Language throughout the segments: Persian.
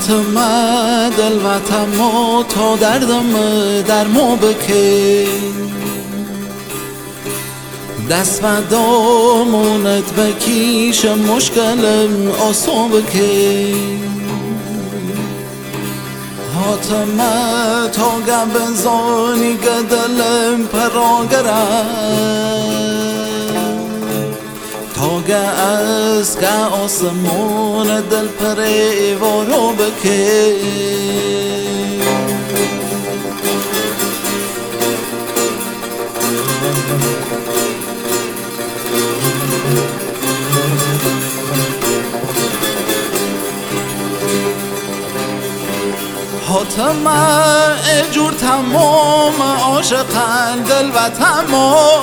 حاتم دل و تا دردم در مو بکی دست و دامونت بکیش مشکلم آسو بکی حاتم تا گم گدلم پراگرم تاگه از که آسمون دل پریوارو بکه. حاتم اجور تمام عاشقن دل و تمام.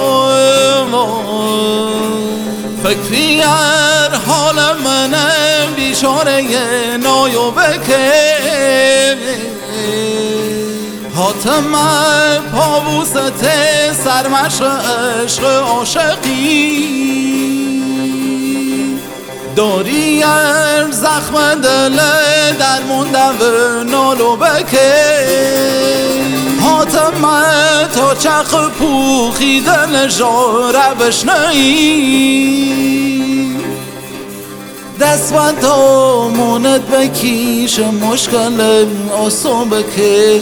فکری هر حال منم بیچاره نایو بکه. حاتم پاووست سرمش عشق عاشقی. داری هر زخم دل در موندم و نالو بکه. حاتم چخ پوخیدن جاره بشنئی دست و تا مونت بکیش مشکل آسون بکه